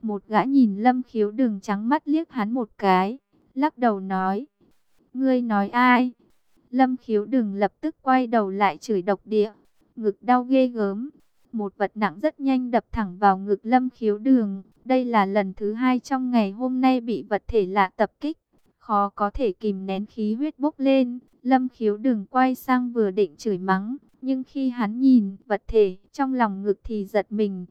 một gã nhìn lâm khiếu đường trắng mắt liếc hắn một cái, lắc đầu nói. Ngươi nói ai? Lâm khiếu đường lập tức quay đầu lại chửi độc địa, ngực đau ghê gớm. Một vật nặng rất nhanh đập thẳng vào ngực lâm khiếu đường. Đây là lần thứ hai trong ngày hôm nay bị vật thể lạ tập kích. Khó có thể kìm nén khí huyết bốc lên. Lâm khiếu đường quay sang vừa định chửi mắng nhưng khi hắn nhìn vật thể trong lòng ngực thì giật mình.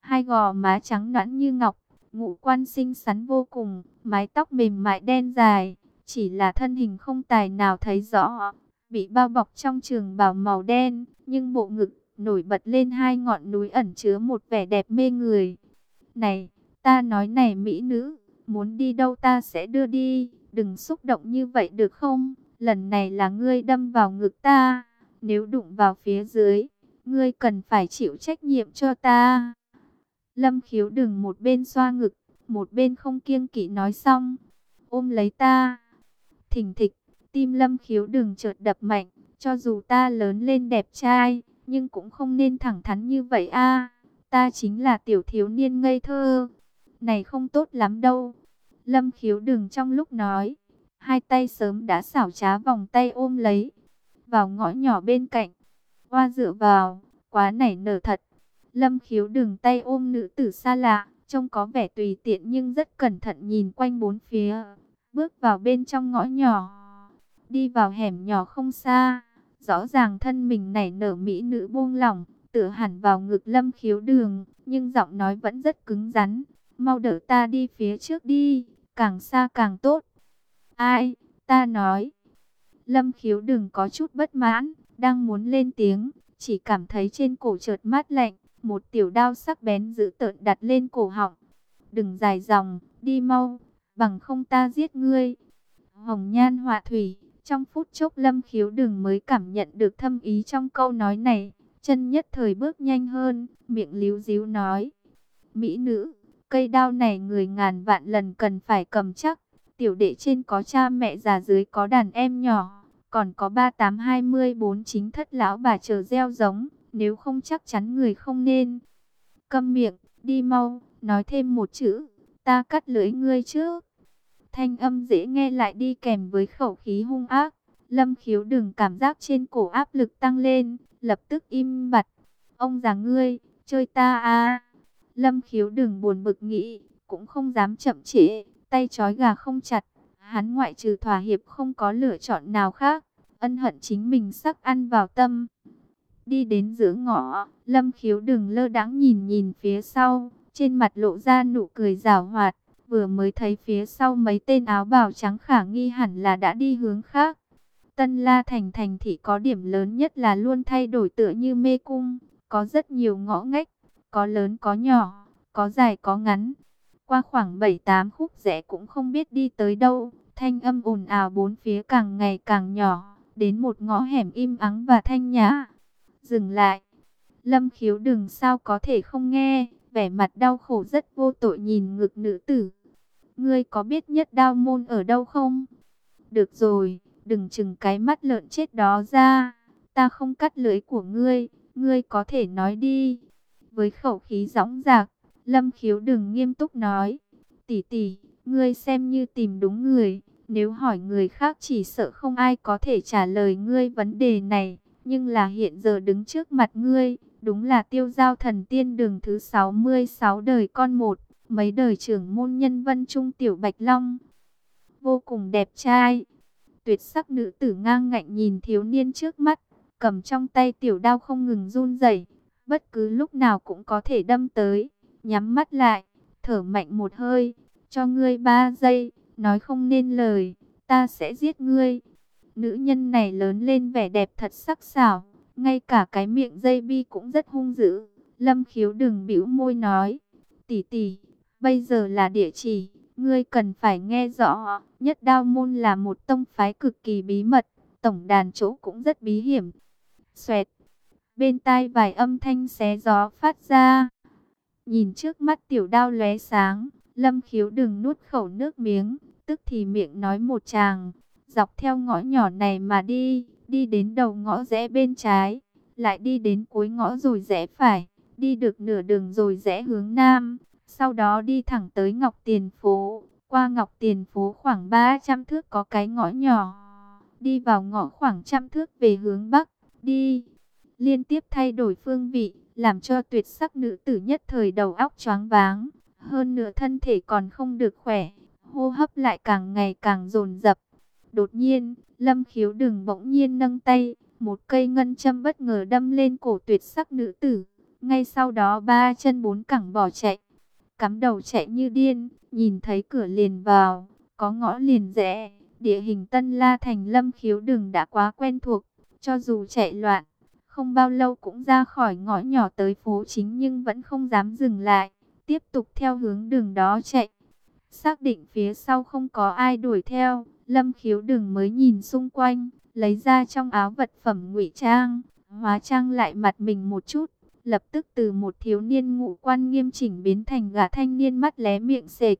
Hai gò má trắng nõn như ngọc, ngũ quan xinh xắn vô cùng, mái tóc mềm mại đen dài, chỉ là thân hình không tài nào thấy rõ, bị bao bọc trong trường bào màu đen, nhưng bộ ngực nổi bật lên hai ngọn núi ẩn chứa một vẻ đẹp mê người. Này, ta nói này mỹ nữ, muốn đi đâu ta sẽ đưa đi, đừng xúc động như vậy được không? Lần này là ngươi đâm vào ngực ta. Nếu đụng vào phía dưới, ngươi cần phải chịu trách nhiệm cho ta. Lâm khiếu đừng một bên xoa ngực, một bên không kiêng kỵ nói xong. Ôm lấy ta. Thỉnh thịch, tim lâm khiếu đừng chợt đập mạnh. Cho dù ta lớn lên đẹp trai, nhưng cũng không nên thẳng thắn như vậy a. ta chính là tiểu thiếu niên ngây thơ. Này không tốt lắm đâu. Lâm khiếu đừng trong lúc nói, hai tay sớm đã xảo trá vòng tay ôm lấy vào ngõ nhỏ bên cạnh. Hoa dựa vào, quá nảy nở thật. Lâm khiếu đường tay ôm nữ tử xa lạ, trông có vẻ tùy tiện nhưng rất cẩn thận nhìn quanh bốn phía. Bước vào bên trong ngõ nhỏ, đi vào hẻm nhỏ không xa. Rõ ràng thân mình nảy nở mỹ nữ buông lỏng, tựa hẳn vào ngực lâm khiếu đường, nhưng giọng nói vẫn rất cứng rắn. Mau đỡ ta đi phía trước đi, càng xa càng tốt. Ai, ta nói, Lâm khiếu đừng có chút bất mãn, đang muốn lên tiếng, chỉ cảm thấy trên cổ chợt mát lạnh, một tiểu đao sắc bén giữ tợn đặt lên cổ họng. Đừng dài dòng, đi mau, bằng không ta giết ngươi. Hồng nhan họa thủy, trong phút chốc lâm khiếu đừng mới cảm nhận được thâm ý trong câu nói này. Chân nhất thời bước nhanh hơn, miệng líu díu nói. Mỹ nữ, cây đao này người ngàn vạn lần cần phải cầm chắc. Tiểu đệ trên có cha mẹ già dưới có đàn em nhỏ còn có 3824 chính thất lão bà chờ gieo giống, nếu không chắc chắn người không nên. Câm miệng, đi mau, nói thêm một chữ, ta cắt lưỡi ngươi trước. Thanh âm dễ nghe lại đi kèm với khẩu khí hung ác. Lâm khiếu đừng cảm giác trên cổ áp lực tăng lên, lập tức im bặt. Ông già ngươi, chơi ta à. Lâm khiếu đừng buồn bực nghĩ, cũng không dám chậm trễ, tay trói gà không chặt, Hắn ngoại trừ thỏa hiệp không có lựa chọn nào khác. Ân hận chính mình sắc ăn vào tâm. Đi đến giữa ngõ, Lâm khiếu đừng lơ đãng nhìn nhìn phía sau. Trên mặt lộ ra nụ cười rào hoạt. Vừa mới thấy phía sau mấy tên áo bào trắng khả nghi hẳn là đã đi hướng khác. Tân La Thành thành thị có điểm lớn nhất là luôn thay đổi tựa như mê cung. Có rất nhiều ngõ ngách, có lớn có nhỏ, có dài có ngắn qua khoảng 7-8 khúc rẽ cũng không biết đi tới đâu. Thanh âm ồn ào bốn phía càng ngày càng nhỏ, đến một ngõ hẻm im ắng và thanh nhã. Dừng lại. Lâm khiếu đừng sao có thể không nghe, vẻ mặt đau khổ rất vô tội nhìn ngực nữ tử. Ngươi có biết nhất đao môn ở đâu không? Được rồi, đừng chừng cái mắt lợn chết đó ra. Ta không cắt lưỡi của ngươi, ngươi có thể nói đi. Với khẩu khí gióng giạc, Lâm khiếu đừng nghiêm túc nói. Tỷ tỷ, ngươi xem như tìm đúng người. Nếu hỏi người khác chỉ sợ không ai có thể trả lời ngươi vấn đề này. Nhưng là hiện giờ đứng trước mặt ngươi, đúng là tiêu giao thần tiên đường thứ 66 đời con một, mấy đời trưởng môn nhân vân trung tiểu bạch long. Vô cùng đẹp trai, tuyệt sắc nữ tử ngang ngạnh nhìn thiếu niên trước mắt, cầm trong tay tiểu đao không ngừng run rẩy, bất cứ lúc nào cũng có thể đâm tới, nhắm mắt lại, thở mạnh một hơi, cho ngươi ba giây, nói không nên lời, ta sẽ giết ngươi. Nữ nhân này lớn lên vẻ đẹp thật sắc sảo, ngay cả cái miệng dây bi cũng rất hung dữ. Lâm khiếu đừng bĩu môi nói, tỷ tỷ, bây giờ là địa chỉ, ngươi cần phải nghe rõ, nhất đao môn là một tông phái cực kỳ bí mật, tổng đàn chỗ cũng rất bí hiểm. Xoẹt, bên tai vài âm thanh xé gió phát ra. Nhìn trước mắt tiểu đao lóe sáng, lâm khiếu đừng nuốt khẩu nước miếng, tức thì miệng nói một chàng, dọc theo ngõ nhỏ này mà đi, đi đến đầu ngõ rẽ bên trái, lại đi đến cuối ngõ rồi rẽ phải, đi được nửa đường rồi rẽ hướng nam, sau đó đi thẳng tới Ngọc Tiền Phố, qua Ngọc Tiền Phố khoảng 300 thước có cái ngõ nhỏ, đi vào ngõ khoảng trăm thước về hướng bắc, đi, liên tiếp thay đổi phương vị, làm cho tuyệt sắc nữ tử nhất thời đầu óc choáng váng, hơn nửa thân thể còn không được khỏe, hô hấp lại càng ngày càng dồn dập. Đột nhiên, Lâm Khiếu đừng bỗng nhiên nâng tay, một cây ngân châm bất ngờ đâm lên cổ tuyệt sắc nữ tử. Ngay sau đó ba chân bốn cẳng bỏ chạy, cắm đầu chạy như điên, nhìn thấy cửa liền vào, có ngõ liền rẽ. Địa hình Tân La Thành Lâm Khiếu đừng đã quá quen thuộc, cho dù chạy loạn, không bao lâu cũng ra khỏi ngõ nhỏ tới phố chính nhưng vẫn không dám dừng lại, tiếp tục theo hướng đường đó chạy. Xác định phía sau không có ai đuổi theo, Lâm khiếu đừng mới nhìn xung quanh, lấy ra trong áo vật phẩm ngụy trang, hóa trang lại mặt mình một chút, lập tức từ một thiếu niên ngụ quan nghiêm chỉnh biến thành gã thanh niên mắt lé miệng sệt,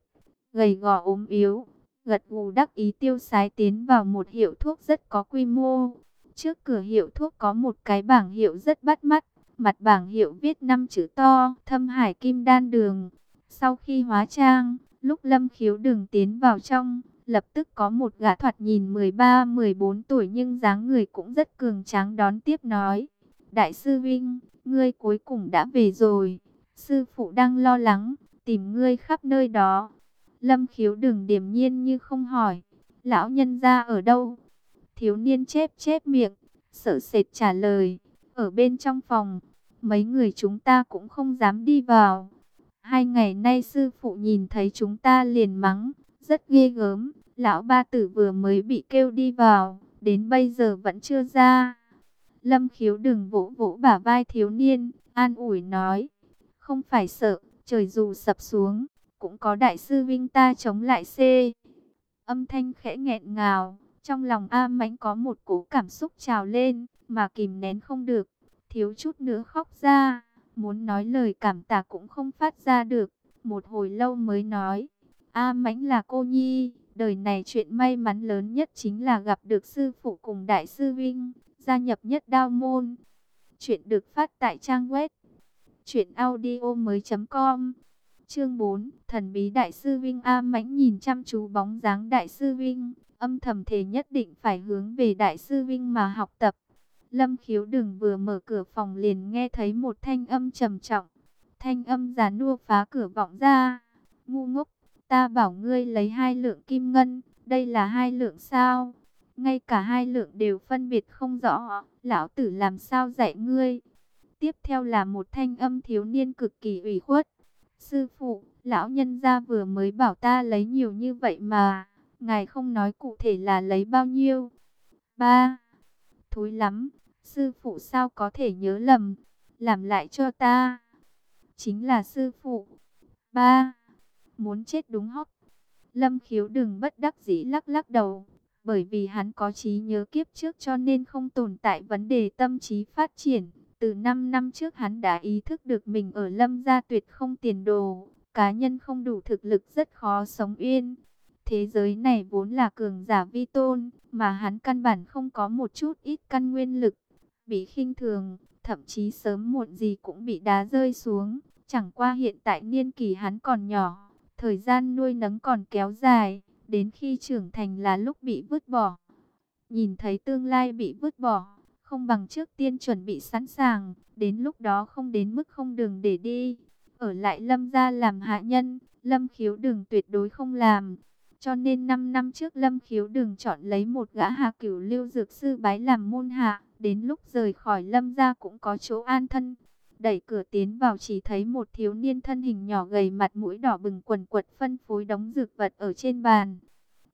gầy gò ốm yếu, gật gù đắc ý tiêu sái tiến vào một hiệu thuốc rất có quy mô. Trước cửa hiệu thuốc có một cái bảng hiệu rất bắt mắt, mặt bảng hiệu viết năm chữ to, thâm hải kim đan đường. Sau khi hóa trang, lúc lâm khiếu đường tiến vào trong, lập tức có một gã thoạt nhìn 13-14 tuổi nhưng dáng người cũng rất cường tráng đón tiếp nói. Đại sư Vinh, ngươi cuối cùng đã về rồi. Sư phụ đang lo lắng, tìm ngươi khắp nơi đó. Lâm khiếu đừng điềm nhiên như không hỏi. Lão nhân ra ở đâu? Thiếu niên chép chép miệng, sợ sệt trả lời. Ở bên trong phòng, mấy người chúng ta cũng không dám đi vào. Hai ngày nay sư phụ nhìn thấy chúng ta liền mắng, rất ghê gớm. Lão ba tử vừa mới bị kêu đi vào, đến bây giờ vẫn chưa ra. Lâm khiếu đừng vỗ vỗ bả vai thiếu niên, an ủi nói. Không phải sợ, trời dù sập xuống, cũng có đại sư Vinh ta chống lại C. Âm thanh khẽ nghẹn ngào, trong lòng A Mãnh có một cố cảm xúc trào lên, mà kìm nén không được, thiếu chút nữa khóc ra, muốn nói lời cảm tạ cũng không phát ra được, một hồi lâu mới nói, A Mãnh là cô nhi, Đời này chuyện may mắn lớn nhất chính là gặp được sư phụ cùng đại sư Vinh, gia nhập nhất đao môn. Chuyện được phát tại trang web truyệnaudiomoi.com. Chương 4, thần bí đại sư Vinh A Mãnh nhìn chăm chú bóng dáng đại sư Vinh, âm thầm thề nhất định phải hướng về đại sư Vinh mà học tập. Lâm Khiếu Đừng vừa mở cửa phòng liền nghe thấy một thanh âm trầm trọng. Thanh âm già nua phá cửa vọng ra. Ngu ngốc, Ta bảo ngươi lấy hai lượng kim ngân, đây là hai lượng sao? Ngay cả hai lượng đều phân biệt không rõ, lão tử làm sao dạy ngươi? Tiếp theo là một thanh âm thiếu niên cực kỳ ủy khuất. Sư phụ, lão nhân gia vừa mới bảo ta lấy nhiều như vậy mà, ngài không nói cụ thể là lấy bao nhiêu. Ba, thối lắm, sư phụ sao có thể nhớ lầm, làm lại cho ta. Chính là sư phụ. Ba, muốn chết đúng hóc. Lâm khiếu đừng bất đắc dĩ lắc lắc đầu, bởi vì hắn có trí nhớ kiếp trước cho nên không tồn tại vấn đề tâm trí phát triển. Từ 5 năm trước hắn đã ý thức được mình ở lâm gia tuyệt không tiền đồ, cá nhân không đủ thực lực rất khó sống yên. Thế giới này vốn là cường giả vi tôn, mà hắn căn bản không có một chút ít căn nguyên lực. Bị khinh thường, thậm chí sớm muộn gì cũng bị đá rơi xuống. Chẳng qua hiện tại niên kỳ hắn còn nhỏ, thời gian nuôi nấng còn kéo dài, đến khi trưởng thành là lúc bị vứt bỏ. Nhìn thấy tương lai bị vứt bỏ, không bằng trước tiên chuẩn bị sẵn sàng, đến lúc đó không đến mức không đường để đi. Ở lại lâm gia làm hạ nhân, lâm khiếu đường tuyệt đối không làm. Cho nên 5 năm trước lâm khiếu đường chọn lấy một gã hạ cửu lưu dược sư bái làm môn hạ, đến lúc rời khỏi lâm gia cũng có chỗ an thân. Đẩy cửa tiến vào chỉ thấy một thiếu niên thân hình nhỏ gầy mặt mũi đỏ bừng quần quật phân phối đóng dược vật ở trên bàn.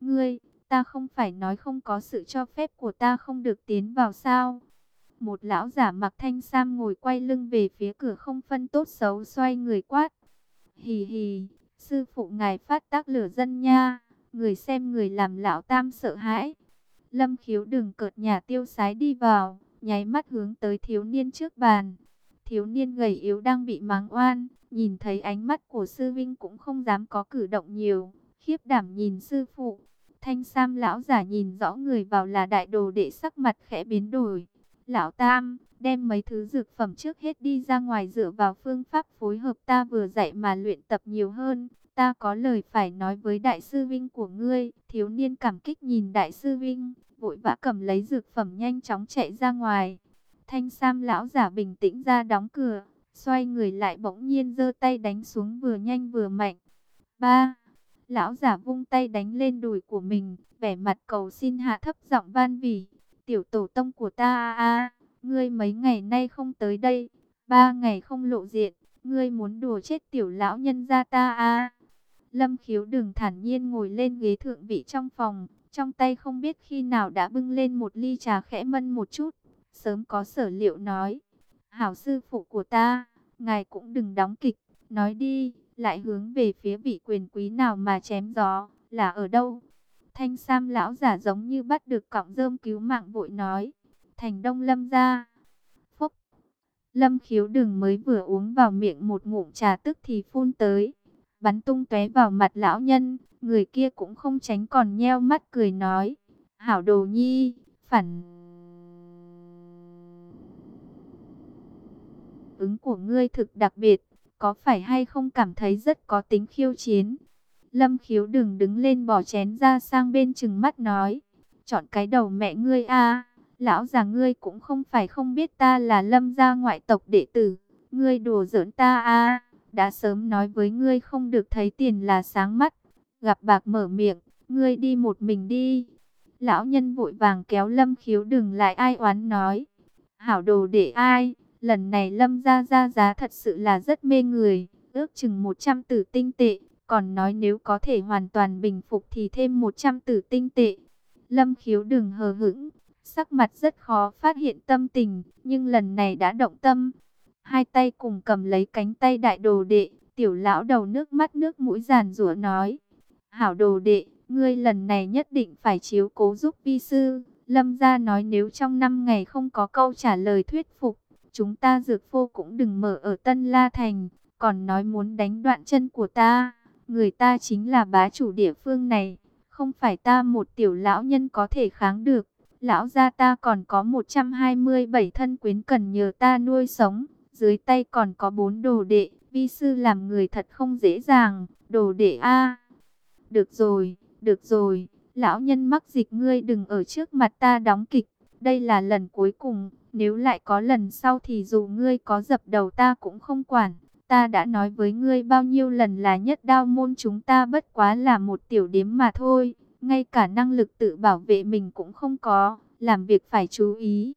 Ngươi, ta không phải nói không có sự cho phép của ta không được tiến vào sao? Một lão giả mặc thanh sam ngồi quay lưng về phía cửa không phân tốt xấu xoay người quát. Hì hì, sư phụ ngài phát tác lửa dân nha, người xem người làm lão tam sợ hãi. Lâm khiếu đừng cợt nhà tiêu sái đi vào, nháy mắt hướng tới thiếu niên trước bàn. Thiếu niên gầy yếu đang bị mắng oan, nhìn thấy ánh mắt của sư vinh cũng không dám có cử động nhiều, khiếp đảm nhìn sư phụ. Thanh Sam lão giả nhìn rõ người vào là đại đồ đệ sắc mặt khẽ biến đổi. Lão Tam, đem mấy thứ dược phẩm trước hết đi ra ngoài dựa vào phương pháp phối hợp ta vừa dạy mà luyện tập nhiều hơn. Ta có lời phải nói với đại sư Vinh của ngươi. Thiếu niên cảm kích nhìn đại sư Vinh, vội vã cầm lấy dược phẩm nhanh chóng chạy ra ngoài. Thanh Sam lão giả bình tĩnh ra đóng cửa, xoay người lại bỗng nhiên giơ tay đánh xuống vừa nhanh vừa mạnh. Ba, lão giả vung tay đánh lên đùi của mình, vẻ mặt cầu xin hạ thấp giọng van vỉ. Tiểu tổ tông của ta a a, ngươi mấy ngày nay không tới đây, ba ngày không lộ diện, ngươi muốn đùa chết tiểu lão nhân gia ta a. Lâm khiếu đừng thản nhiên ngồi lên ghế thượng vị trong phòng, trong tay không biết khi nào đã bưng lên một ly trà khẽ mân một chút, sớm có sở liệu nói. Hảo sư phụ của ta, ngài cũng đừng đóng kịch, nói đi, lại hướng về phía vị quyền quý nào mà chém gió, là ở đâu? Thanh Sam lão giả giống như bắt được cọng rơm cứu mạng vội nói. Thành Đông Lâm ra. Phúc. Lâm khiếu đừng mới vừa uống vào miệng một ngụm trà tức thì phun tới. Bắn tung tóe vào mặt lão nhân. Người kia cũng không tránh còn nheo mắt cười nói. Hảo đồ nhi, phản... Ứng của ngươi thực đặc biệt, có phải hay không cảm thấy rất có tính khiêu chiến? Lâm khiếu đừng đứng lên bỏ chén ra sang bên chừng mắt nói. Chọn cái đầu mẹ ngươi a Lão già ngươi cũng không phải không biết ta là lâm gia ngoại tộc đệ tử. Ngươi đùa giỡn ta a đã sớm nói với ngươi không được thấy tiền là sáng mắt. Gặp bạc mở miệng, ngươi đi một mình đi. Lão nhân vội vàng kéo lâm khiếu đừng lại ai oán nói. Hảo đồ để ai, lần này lâm gia ra giá thật sự là rất mê người, ước chừng 100 tử tinh tệ. Còn nói nếu có thể hoàn toàn bình phục thì thêm 100 tử tinh tệ. Lâm khiếu đừng hờ hững, sắc mặt rất khó phát hiện tâm tình, nhưng lần này đã động tâm. Hai tay cùng cầm lấy cánh tay đại đồ đệ, tiểu lão đầu nước mắt nước mũi giàn rủa nói. Hảo đồ đệ, ngươi lần này nhất định phải chiếu cố giúp vi sư. Lâm gia nói nếu trong năm ngày không có câu trả lời thuyết phục, chúng ta dược phô cũng đừng mở ở Tân La Thành, còn nói muốn đánh đoạn chân của ta. Người ta chính là bá chủ địa phương này, không phải ta một tiểu lão nhân có thể kháng được. Lão gia ta còn có 127 thân quyến cần nhờ ta nuôi sống, dưới tay còn có bốn đồ đệ, vi sư làm người thật không dễ dàng, đồ đệ A. Được rồi, được rồi, lão nhân mắc dịch ngươi đừng ở trước mặt ta đóng kịch, đây là lần cuối cùng, nếu lại có lần sau thì dù ngươi có dập đầu ta cũng không quản. Ta đã nói với ngươi bao nhiêu lần là nhất đao môn chúng ta bất quá là một tiểu điếm mà thôi. Ngay cả năng lực tự bảo vệ mình cũng không có. Làm việc phải chú ý.